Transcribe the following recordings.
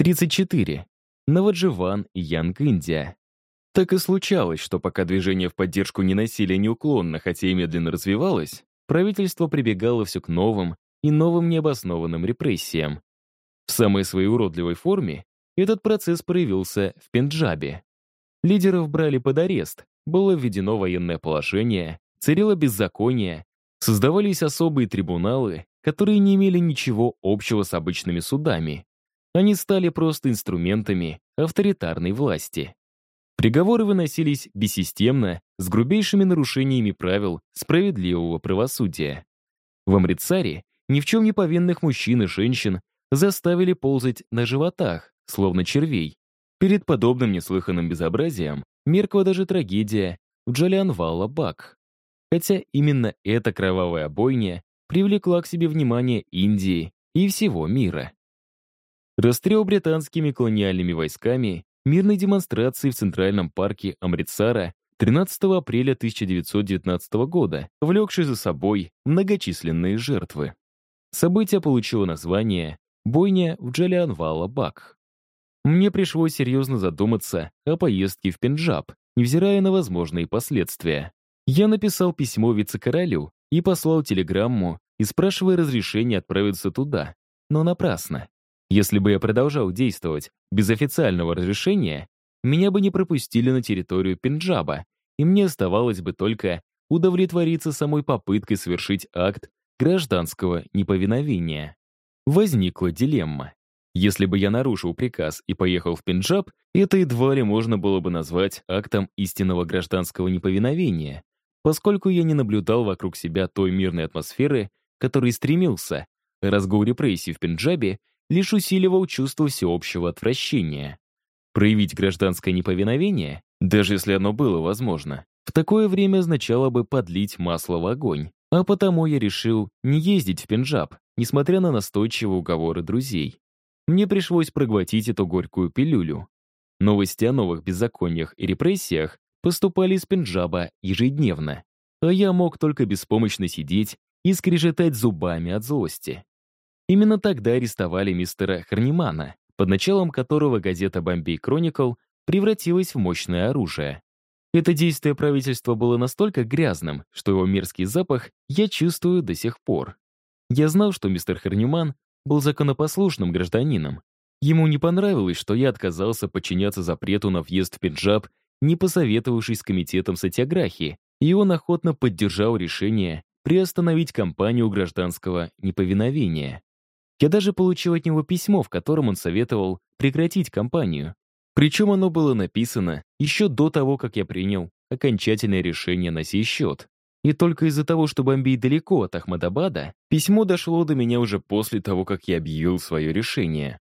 34. Навадживан и Янг Индия. Так и случалось, что пока движение в поддержку ненасилия неуклонно, хотя и медленно развивалось, правительство прибегало все к новым и новым необоснованным репрессиям. В самой своей уродливой форме этот процесс проявился в Пенджабе. Лидеров брали под арест, было введено военное положение, царило беззаконие, создавались особые трибуналы, которые не имели ничего общего с обычными судами. Они стали просто инструментами авторитарной власти. Приговоры выносились бессистемно, с грубейшими нарушениями правил справедливого правосудия. В Амрицаре ни в чем не повинных мужчин и женщин заставили ползать на животах, словно червей. Перед подобным неслыханным безобразием меркла даже трагедия в Джалианвала Бак. Хотя именно эта кровавая бойня привлекла к себе внимание Индии и всего мира. Расстрел британскими колониальными войсками мирной демонстрации в Центральном парке Амритсара 13 апреля 1919 года, влекший за собой многочисленные жертвы. Событие получило название «Бойня в Джалианвала-Бак». Мне пришлось серьезно задуматься о поездке в Пенджаб, невзирая на возможные последствия. Я написал письмо вице-королю и послал телеграмму, и спрашивая разрешения отправиться туда, но напрасно. Если бы я продолжал действовать без официального разрешения, меня бы не пропустили на территорию Пенджаба, и мне оставалось бы только удовлетвориться самой попыткой совершить акт гражданского неповиновения. Возникла дилемма. Если бы я нарушил приказ и поехал в Пенджаб, это едва ли можно было бы назвать актом истинного гражданского неповиновения, поскольку я не наблюдал вокруг себя той мирной атмосферы, которой стремился. Разгул репрессий в Пенджабе лишь усиливал чувство всеобщего отвращения. Проявить гражданское неповиновение, даже если оно было возможно, в такое время означало бы подлить масло в огонь. А потому я решил не ездить в Пенджаб, несмотря на настойчивые уговоры друзей. Мне пришлось проглотить эту горькую пилюлю. Новости о новых беззакониях и репрессиях поступали из Пенджаба ежедневно, а я мог только беспомощно сидеть и скрежетать зубами от злости. Именно тогда арестовали мистера Харнимана, под началом которого газета «Бомбей Кроникл» превратилась в мощное оружие. Это действие правительства было настолько грязным, что его мерзкий запах я чувствую до сих пор. Я знал, что мистер Харниман был законопослушным гражданином. Ему не понравилось, что я отказался подчиняться запрету на въезд в Пенджаб, не посоветовавшись с комитетом сатьяграхи, и он охотно поддержал решение приостановить кампанию гражданского неповиновения. Я даже получил от него письмо, в котором он советовал прекратить кампанию. Причем оно было написано еще до того, как я принял окончательное решение на сей счет. И только из-за того, что Бомбей далеко от Ахмадабада, письмо дошло до меня уже после того, как я объявил свое решение.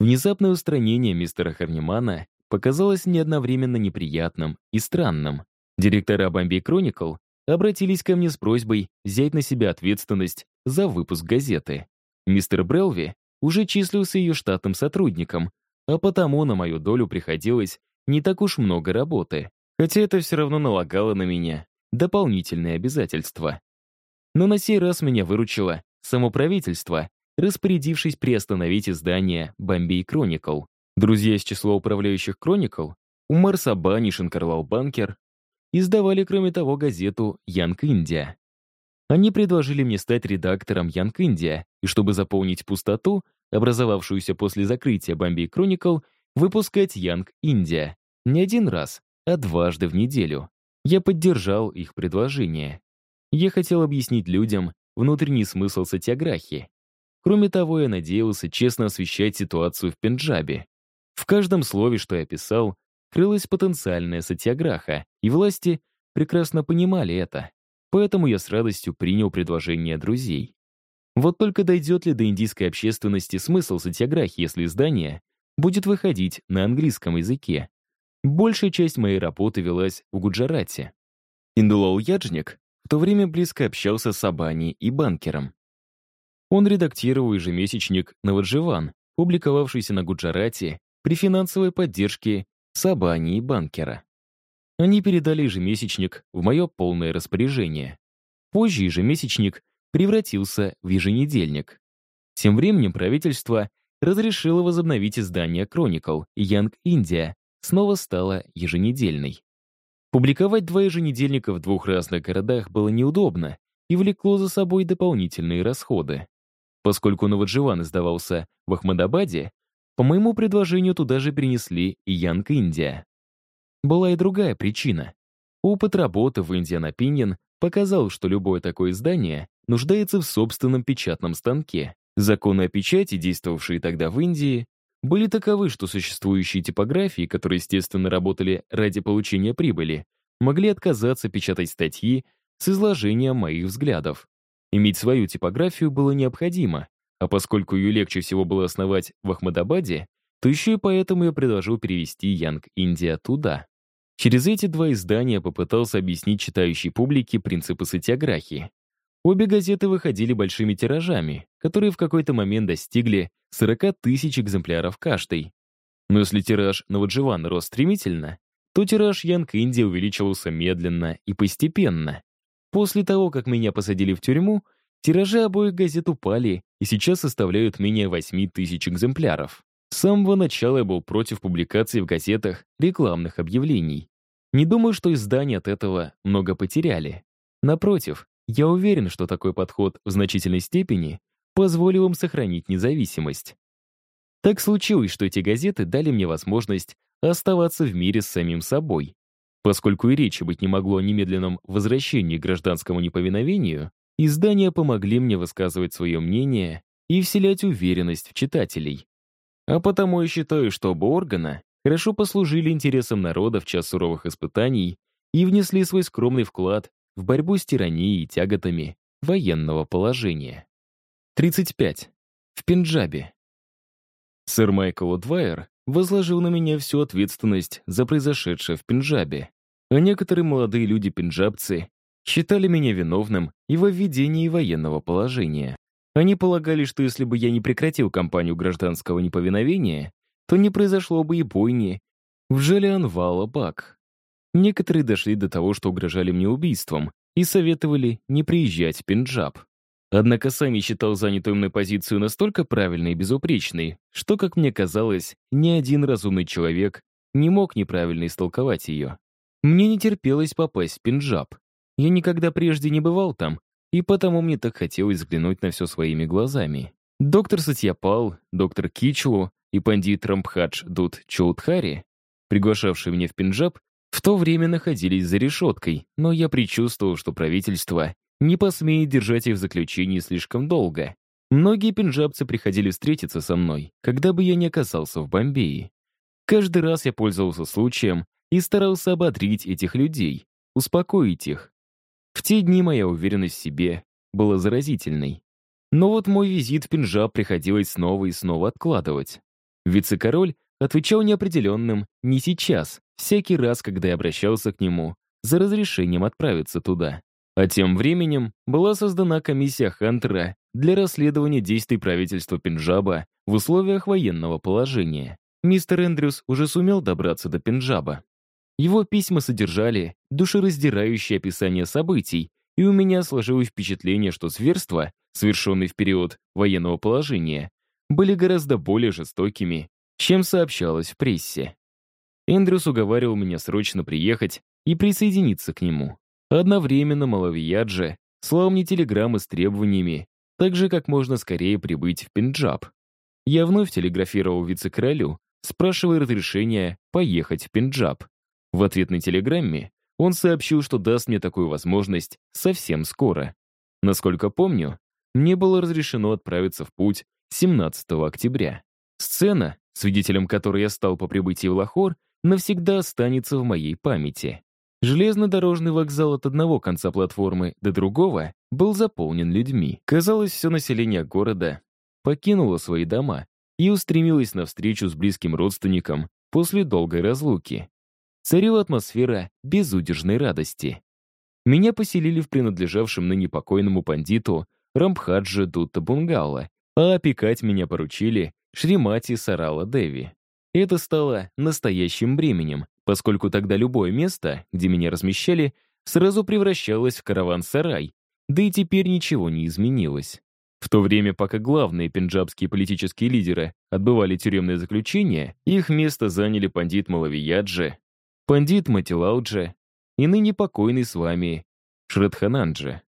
Внезапное устранение мистера Харнимана показалось мне одновременно неприятным и странным. Директора Бомбей Кроникл обратились ко мне с просьбой взять на себя ответственность за выпуск газеты. Мистер Брелви уже числился ее штатным сотрудником, а потому на мою долю приходилось не так уж много работы, хотя это все равно налагало на меня дополнительные обязательства. Но на сей раз меня выручило само правительство, распорядившись приостановить издание «Бомбей Кроникл». Друзья из числа управляющих «Кроникл» Умар Сабани Шанкарлал Банкер издавали, кроме того, газету «Янг Индия». Они предложили мне стать редактором Янг Индия, и чтобы заполнить пустоту, образовавшуюся после закрытия Бомбей Chronicle, выпускать Янг Индия. Не один раз, а дважды в неделю. Я поддержал их предложение. Я хотел объяснить людям внутренний смысл сатиаграхи. Кроме того, я надеялся честно освещать ситуацию в Пенджабе. В каждом слове, что я писал, крылась потенциальная сатиаграха, и власти прекрасно понимали это. Поэтому я с радостью принял предложение друзей. Вот только дойдет ли до индийской общественности смысл сатиаграхи, если издание будет выходить на английском языке? Большая часть моей работы велась в Гуджарате. Индулал Яджник в то время близко общался с Абани и банкером. Он редактировал ежемесячник «Навадживан», публиковавшийся на Гуджарате при финансовой поддержке Сабани и банкера. Они передали ежемесячник в мое полное распоряжение. Позже ежемесячник превратился в еженедельник. Тем временем правительство разрешила возобновить издание Chronicle Young India, снова стала еженедельной. Публиковать два еженедельника в двух разных городах было неудобно и влекло за собой дополнительные расходы. Поскольку Новодживан издавался в Ахмадабаде, по моему предложению туда же перенесли и Янг Индия. Была и другая причина. Опыт работы в Indian Opinion показал, что любое такое издание нуждается в собственном печатном станке. Законы о печати, действовавшие тогда в Индии, были таковы, что существующие типографии, которые, естественно, работали ради получения прибыли, могли отказаться печатать статьи с изложением моих взглядов. Иметь свою типографию было необходимо, а поскольку ее легче всего было основать в Ахмадабаде, то еще и поэтому я предложил перевести Янг Индия туда. Через эти два издания попытался объяснить читающей публике принципы сатиографии. Обе газеты выходили большими тиражами, которые в какой-то момент достигли 40 тысяч экземпляров каждой. Но если тираж Навадживана рос стремительно, то тираж Янг Индия увеличивался медленно и постепенно. После того, как меня посадили в тюрьму, тиражи обоих газет упали и сейчас составляют менее 8 тысяч экземпляров. Самого начала я был против публикации в газетах рекламных объявлений. Не думаю, что издания от этого много потеряли. Напротив, я уверен, что такой подход в значительной степени позволил им сохранить независимость. Так случилось, что эти газеты дали мне возможность оставаться в мире с самим собой. Поскольку и речи быть не могло о немедленном возвращении к гражданскому неповиновению, издания помогли мне высказывать свое мнение и вселять уверенность в читателей. А потому я считаю, что оба органа хорошо послужили интересам народа в час суровых испытаний и внесли свой скромный вклад в борьбу с тиранией и тяготами военного положения. 35. В Пенджабе. Сэр Майкл Удвайер возложил на меня всю ответственность за произошедшее в Пенджабе, а некоторые молодые люди-пенджабцы считали меня виновным и во введении военного положения. Они полагали, что если бы я не прекратил кампанию гражданского неповиновения, то не произошло бы и бойни в Джалианвала-Бак. Некоторые дошли до того, что угрожали мне убийством и советовали не приезжать в Пенджаб. Однако сами считал занятую мной позицию настолько правильной и безупречной, что, как мне казалось, ни один разумный человек не мог неправильно истолковать ее. Мне не терпелось попасть в Пенджаб. Я никогда прежде не бывал там, и потому мне так хотелось взглянуть на все своими глазами. Доктор Сатьяпал, доктор Кичлу и пандит Рамбхадж Дуд Чоудхари, приглашавшие меня в Пенджаб, в то время находились за решеткой, но я предчувствовал, что правительство не посмеет держать их в заключении слишком долго. Многие пенджабцы приходили встретиться со мной, когда бы я не оказался в Бомбее. Каждый раз я пользовался случаем и старался ободрить этих людей, успокоить их. В те дни моя уверенность в себе была заразительной. Но вот мой визит в Пенджаб приходилось снова и снова откладывать. Вице-король отвечал неопределенным «не сейчас», всякий раз, когда я обращался к нему за разрешением отправиться туда. А тем временем была создана комиссия Хантера для расследования действий правительства Пенджаба в условиях военного положения. Мистер Эндрюс уже сумел добраться до Пенджаба. Его письма содержали душераздирающее описание событий, и у меня сложилось впечатление, что зверства, совершенные в период военного положения, были гораздо более жестокими, чем сообщалось в прессе. Эндрюс уговаривал меня срочно приехать и присоединиться к нему. Одновременно Малавияджи слал мне телеграммы с требованиями, так же, как можно скорее прибыть в Пенджаб. Я вновь телеграфировал вице-королю, спрашивая разрешения поехать в Пенджаб. В ответной телеграмме он сообщил, что даст мне такую возможность совсем скоро. Насколько помню, мне было разрешено отправиться в путь 17 октября. Сцена, свидетелем которой я стал по прибытии в Лахор, навсегда останется в моей памяти. Железнодорожный вокзал от одного конца платформы до другого был заполнен людьми. Казалось, все население города покинуло свои дома и устремилось навстречу с близким родственникам после долгой разлуки. Царила атмосфера безудержной радости. Меня поселили в принадлежавшем ныне покойному пандиту Рамбхаджа Дутта Бунгала, а опекать меня поручили Шримати Сарала Деви. Это стало настоящим бременем, поскольку тогда любое место, где меня размещали, сразу превращалось в караван-сарай, да и теперь ничего не изменилось. В то время, пока главные пенджабские политические лидеры отбывали тюремное заключение, их место заняли пандит Малавияджи, пандит Матилауджи и ныне покойный с вами Шрадхананджи.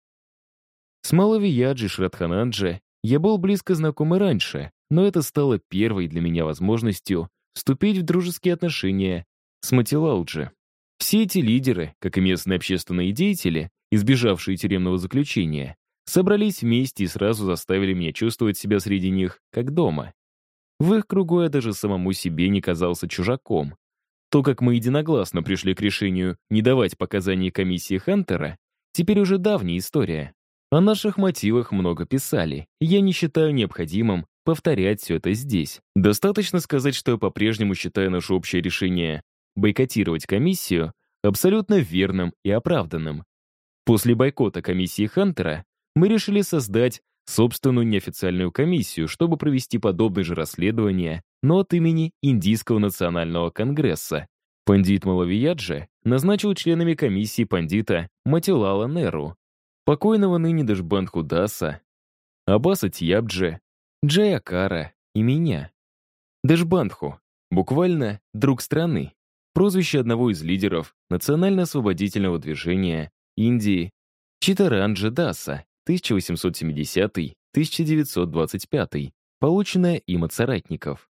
С Малавияджи Шрадхананджи я был близко знаком и раньше, но это стало первой для меня возможностью вступить в дружеские отношения с Матилауджи. Все эти лидеры, как и местные общественные деятели, избежавшие тюремного заключения, собрались вместе и сразу заставили меня чувствовать себя среди них, как дома. В их кругу я даже самому себе не казался чужаком. То, как мы единогласно пришли к решению не давать показаний комиссии Хантера, теперь уже давняя история. О наших мотивах много писали, я не считаю необходимым повторять все это здесь. Достаточно сказать, что я по-прежнему считаю наше общее решение бойкотировать комиссию абсолютно верным и оправданным. После бойкота комиссии Хантера мы решили создать собственную неофициальную комиссию, чтобы провести подобное же расследование, но от имени Индийского национального конгресса. Пандит Малавияджи назначил членами комиссии пандита Матилала Неру, покойного ныне Дашбандху Даса, Аббаса Тьябджи, Джаякара и меня. Дашбандху, буквально «друг страны», прозвище одного из лидеров национально-освободительного движения Индии Читаранджа Даса, 1870-1925, полученная им от соратников.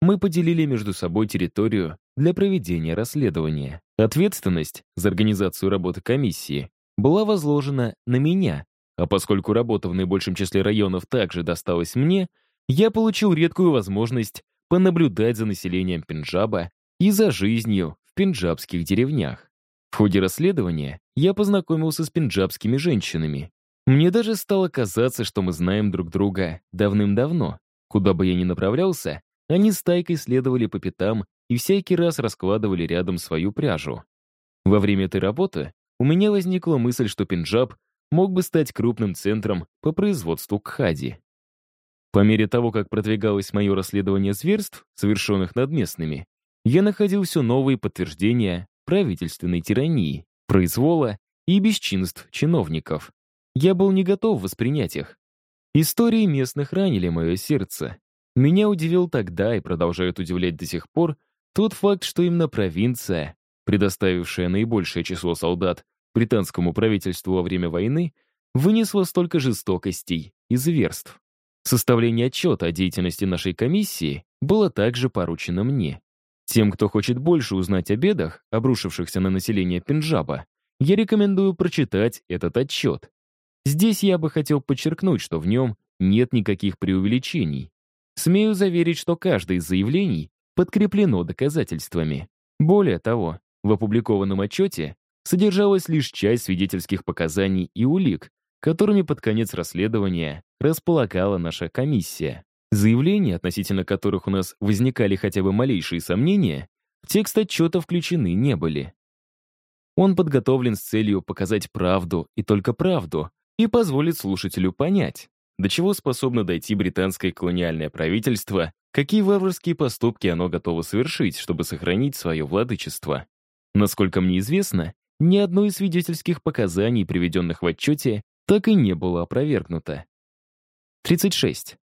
Мы поделили между собой территорию для проведения расследования. Ответственность за организацию работы комиссии была возложена на меня, а поскольку работа в наибольшем числе районов также досталась мне, я получил редкую возможность понаблюдать за населением Пенджаба и за жизнью в пенджабских деревнях. В ходе расследования я познакомился с пенджабскими женщинами, мне даже стало казаться, что мы знаем друг друга давным-давно. Куда бы я ни направлялся, они с тайкой следовали по пятам и всякий раз раскладывали рядом свою пряжу. Во время этой работы у меня возникла мысль, что Пенджаб мог бы стать крупным центром по производству кхади. По мере того, как продвигалось мое расследование зверств, совершенных над местными, я находил все новые подтверждения правительственной тирании, произвола и бесчинств чиновников. Я был не готов воспринять их. Истории местных ранили мое сердце. Меня удивил тогда и продолжает удивлять до сих пор тот факт, что именно провинция, предоставившая наибольшее число солдат британскому правительству во время войны, вынесла столько жестокостей и зверств. Составление отчета о деятельности нашей комиссии было также поручено мне. Тем, кто хочет больше узнать о бедах, обрушившихся на население Пенджаба, я рекомендую прочитать этот отчет. Здесь я бы хотел подчеркнуть, что в нем нет никаких преувеличений. Смею заверить, что каждое из заявлений подкреплено доказательствами. Более того, в опубликованном отчете содержалась лишь часть свидетельских показаний и улик, которыми под конец расследования располагала наша комиссия. Заявления, относительно которых у нас возникали хотя бы малейшие сомнения, в текст отчета включены не были. Он подготовлен с целью показать правду и только правду, и позволит слушателю понять, до чего способно дойти британское колониальное правительство, какие варварские поступки оно готово совершить, чтобы сохранить свое владычество. Насколько мне известно, ни одно из свидетельских показаний, приведенных в отчете, так и не было опровергнуто. 36.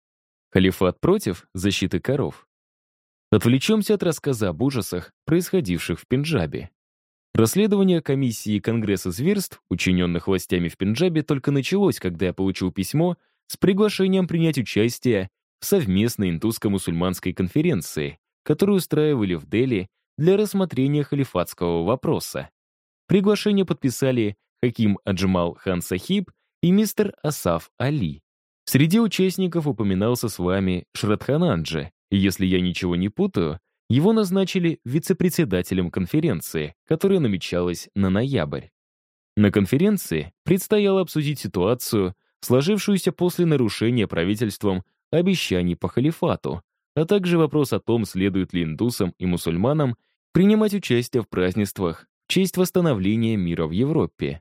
Халифат против защиты коров. Отвлечемся от рассказа об ужасах, происходивших в Пенджабе. Расследование комиссии Конгресса зверств, учиненных властями в Пенджабе, только началось, когда я получил письмо с приглашением принять участие в совместной индуско-мусульманской конференции, которую устраивали в Дели для рассмотрения халифатского вопроса. Приглашение подписали Хаким Аджмал Хан Сахиб и мистер Асаф Али. Среди участников упоминался с вами Шрадхананджи, и если я ничего не путаю, его назначили вице-председателем конференции, которая намечалась на ноябрь. На конференции предстояло обсудить ситуацию, сложившуюся после нарушения правительством обещаний по халифату, а также вопрос о том, следует ли индусам и мусульманам принимать участие в празднествах в честь восстановления мира в Европе.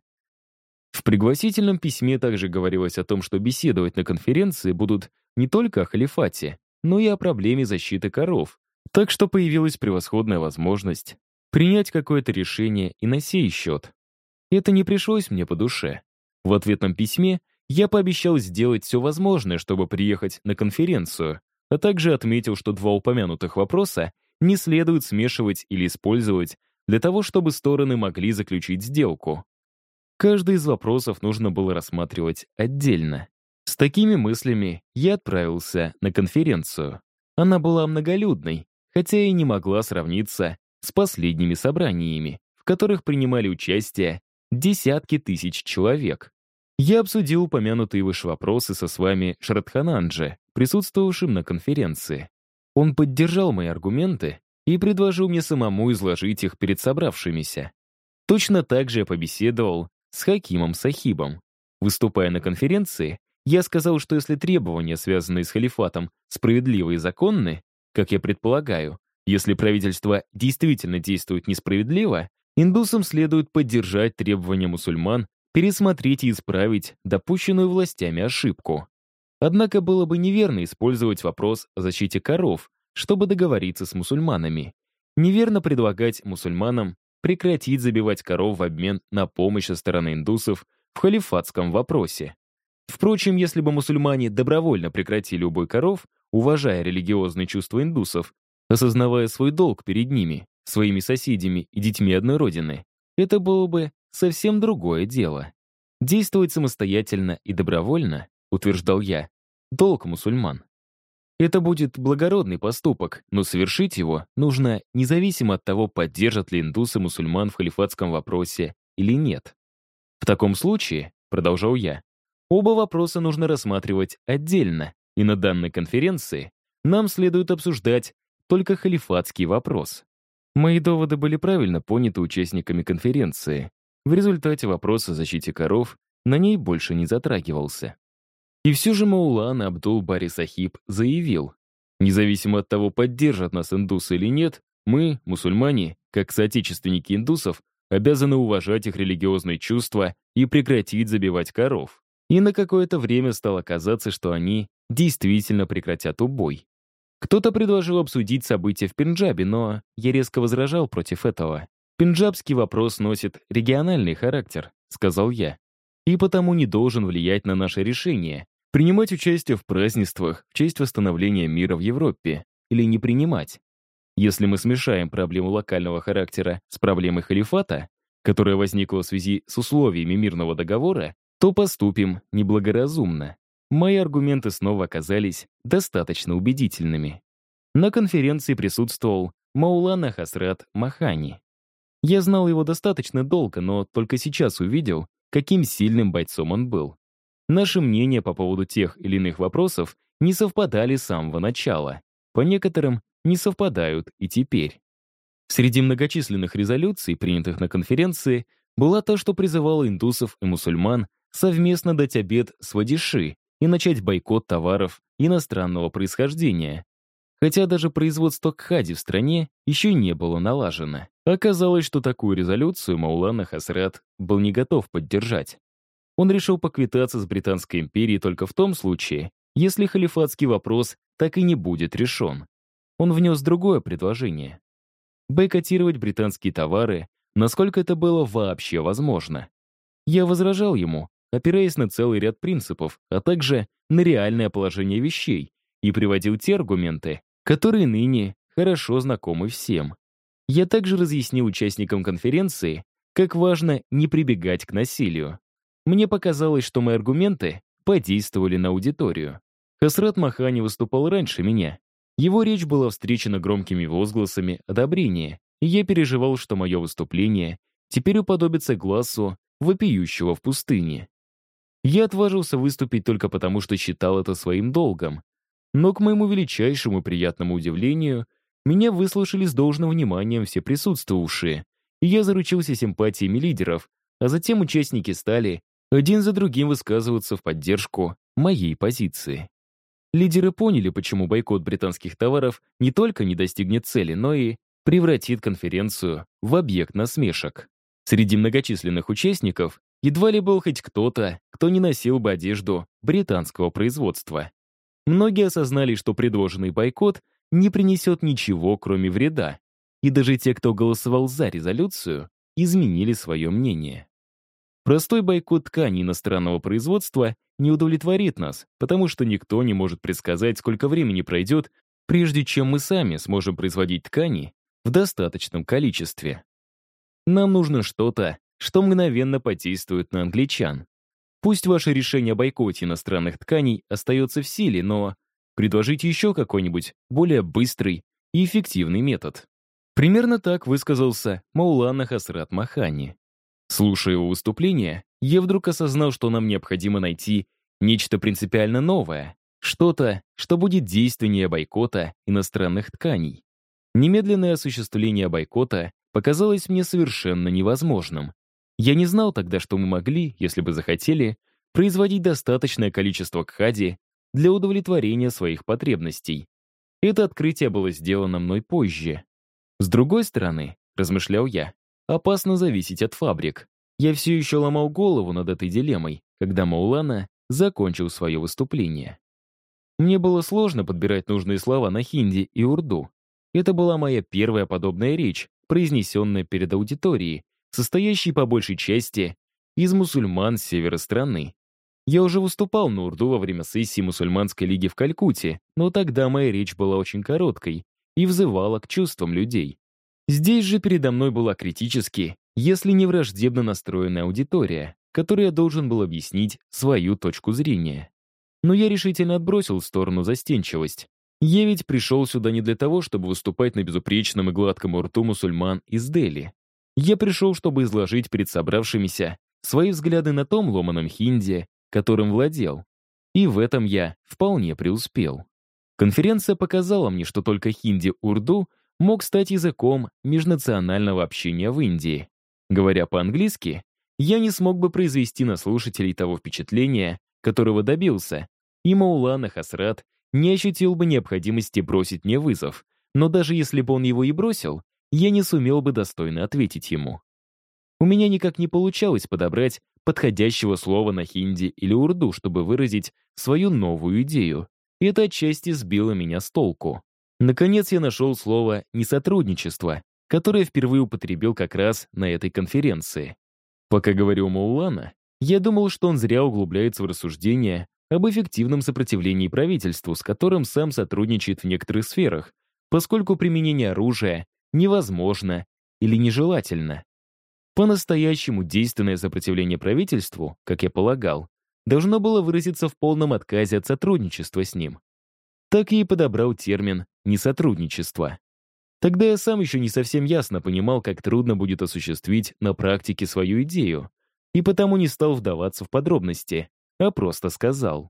В пригласительном письме также говорилось о том, что беседовать на конференции будут не только о халифате, но и о проблеме защиты коров, так что появилась превосходная возможность принять какое-то решение и на сей счет. Это не пришлось мне по душе. В ответном письме я пообещал сделать все возможное, чтобы приехать на конференцию, а также отметил, что два упомянутых вопроса не следует смешивать или использовать для того, чтобы стороны могли заключить сделку. Каждый из вопросов нужно было рассматривать отдельно. С такими мыслями я отправился на конференцию. Она была многолюдной, хотя и не могла сравниться с последними собраниями, в которых принимали участие десятки тысяч человек. Я обсудил упомянутые выше вопросы со с вами Шрадхананджи, присутствовавшим на конференции. Он поддержал мои аргументы и предложил мне самому изложить их перед собравшимися. Точно так же я побеседовал с Хакимом Сахибом. Выступая на конференции, я сказал, что если требования, связанные с халифатом, справедливы и законны, как я предполагаю, если правительство действительно действует несправедливо, индусам следует поддержать требования мусульман пересмотреть и исправить допущенную властями ошибку. Однако было бы неверно использовать вопрос о защите коров, чтобы договориться с мусульманами. Неверно предлагать мусульманам прекратить забивать коров в обмен на помощь со стороны индусов в халифатском вопросе. Впрочем, если бы мусульмане добровольно прекратили убой коров, уважая религиозные чувства индусов, осознавая свой долг перед ними, своими соседями и детьми одной родины, это было бы совсем другое дело. Действовать самостоятельно и добровольно, утверждал я, долг мусульман. Это будет благородный поступок, но совершить его нужно независимо от того, поддержат ли индусы мусульман в халифатском вопросе или нет. В таком случае, продолжал я, оба вопроса нужно рассматривать отдельно, и на данной конференции нам следует обсуждать только халифатский вопрос. Мои доводы были правильно поняты участниками конференции. В результате вопрос о защите коров на ней больше не затрагивался. И все же Маулан Абдул-Бари Сахиб заявил, независимо от того, поддержат нас индусы или нет, мы, мусульмане, как соотечественники индусов, обязаны уважать их религиозные чувства и прекратить забивать коров. И на какое-то время стало казаться, что они действительно прекратят убой. Кто-то предложил обсудить события в Пенджабе, но я резко возражал против этого. «Пенджабский вопрос носит региональный характер», — сказал я, «и потому не должен влиять на наше решение, Принимать участие в празднествах в честь восстановления мира в Европе или не принимать. Если мы смешаем проблему локального характера с проблемой халифата, которая возникла в связи с условиями мирного договора, то поступим неблагоразумно. Мои аргументы снова оказались достаточно убедительными. На конференции присутствовал Маулана Хасрат Махани. Я знал его достаточно долго, но только сейчас увидел, каким сильным бойцом он был. Наши мнения по поводу тех или иных вопросов не совпадали с самого начала. По некоторым не совпадают и теперь. Среди многочисленных резолюций, принятых на конференции, была та, что призывала индусов и мусульман совместно дать обед свадиши и начать бойкот товаров иностранного происхождения. Хотя даже производство кхади в стране еще не было налажено. Оказалось, что такую резолюцию Маулана Хасрат был не готов поддержать. Он решил поквитаться с Британской империей только в том случае, если халифатский вопрос так и не будет решен. Он внес другое предложение. Бойкотировать британские товары, насколько это было вообще возможно. Я возражал ему, опираясь на целый ряд принципов, а также на реальное положение вещей, и приводил те аргументы, которые ныне хорошо знакомы всем. Я также разъяснил участникам конференции, как важно не прибегать к насилию. Мне показалось, что мои аргументы подействовали на аудиторию. Хасрат Махани выступал раньше меня. Его речь была встречена громкими возгласами одобрения, и я переживал, что мое выступление теперь уподобится глазу вопиющего в пустыне. Я отважился выступить только потому, что считал это своим долгом. Но, к моему величайшему приятному удивлению, меня выслушали с должным вниманием все присутствовавшие, и я заручился симпатиями лидеров, а затем участники стали один за другим высказываться в поддержку моей позиции. Лидеры поняли, почему бойкот британских товаров не только не достигнет цели, но и превратит конференцию в объект насмешек. Среди многочисленных участников едва ли был хоть кто-то, кто не носил бы одежду британского производства. Многие осознали, что предложенный бойкот не принесет ничего, кроме вреда. И даже те, кто голосовал за резолюцию, изменили свое мнение. Простой бойкот тканей иностранного производства не удовлетворит нас, потому что никто не может предсказать, сколько времени пройдет, прежде чем мы сами сможем производить ткани в достаточном количестве. Нам нужно что-то, что мгновенно подействует на англичан. Пусть ваше решение о бойкоте иностранных тканей остается в силе, но предложите еще какой-нибудь более быстрый и эффективный метод. Примерно так высказался Маулана Хасрат Махани. Слушая его выступление, я вдруг осознал, что нам необходимо найти нечто принципиально новое, что-то, что будет действеннее бойкота иностранных тканей. Немедленное осуществление бойкота показалось мне совершенно невозможным. Я не знал тогда, что мы могли, если бы захотели, производить достаточное количество кхади для удовлетворения своих потребностей. Это открытие было сделано мной позже. С другой стороны, размышлял я, опасно зависеть от фабрик. Я все еще ломал голову над этой дилеммой, когда Маулана закончил свое выступление. Мне было сложно подбирать нужные слова на хинди и урду. Это была моя первая подобная речь, произнесенная перед аудиторией, состоящей по большей части из мусульман севера страны. Я уже выступал на урду во время сессии мусульманской лиги в Калькутте, но тогда моя речь была очень короткой и взывала к чувствам людей. Здесь же передо мной была критически, если не враждебно настроенная аудитория, которой я должен был объяснить свою точку зрения. Но я решительно отбросил в сторону застенчивость. Я ведь пришел сюда не для того, чтобы выступать на безупречном и гладком рту мусульман из Дели. Я пришел, чтобы изложить перед собравшимися свои взгляды на том ломаном хинди, которым владел. И в этом я вполне преуспел. Конференция показала мне, что только хинди-урду мог стать языком межнационального общения в Индии. Говоря по-английски, я не смог бы произвести на слушателей того впечатления, которого добился, и Маулана Хасрат не ощутил бы необходимости бросить мне вызов, но даже если бы он его и бросил, я не сумел бы достойно ответить ему. У меня никак не получалось подобрать подходящего слова на хинди или урду, чтобы выразить свою новую идею, и это отчасти сбило меня с толку. Наконец я нашел слово «несотрудничество», которое впервые употребил как раз на этой конференции. Пока говорил Маулана, я думал, что он зря углубляется в рассуждения об эффективном сопротивлении правительству, с которым сам сотрудничает в некоторых сферах, поскольку применение оружия невозможно или нежелательно. По-настоящему действенное сопротивление правительству, как я полагал, должно было выразиться в полном отказе от сотрудничества с ним. Так и подобрал термин «несотрудничество». Тогда я сам еще не совсем ясно понимал, как трудно будет осуществить на практике свою идею, и потому не стал вдаваться в подробности, а просто сказал.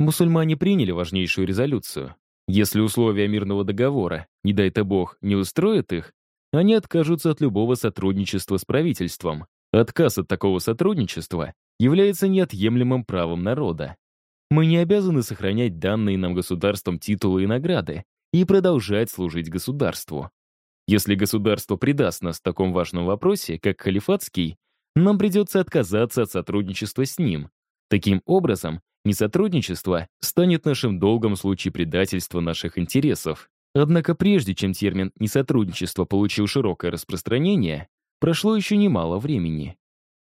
Мусульмане приняли важнейшую резолюцию. Если условия мирного договора, не дай-то бог, не устроят их, они откажутся от любого сотрудничества с правительством. Отказ от такого сотрудничества является неотъемлемым правом народа. Мы не обязаны сохранять данные нам государством титулы и награды и продолжать служить государству. Если государство предаст нас в таком важном вопросе, как халифатский, нам придется отказаться от сотрудничества с ним. Таким образом, несотрудничество станет нашим долгом в случае предательства наших интересов. Однако прежде чем термин «несотрудничество» получил широкое распространение, прошло еще немало времени.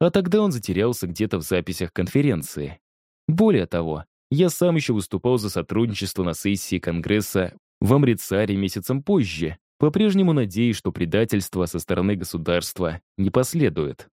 А тогда он затерялся где-то в записях конференции. Более того, я сам еще выступал за сотрудничество на сессии Конгресса в Амрицаре месяцем позже, по-прежнему надеясь, что предательство со стороны государства не последует.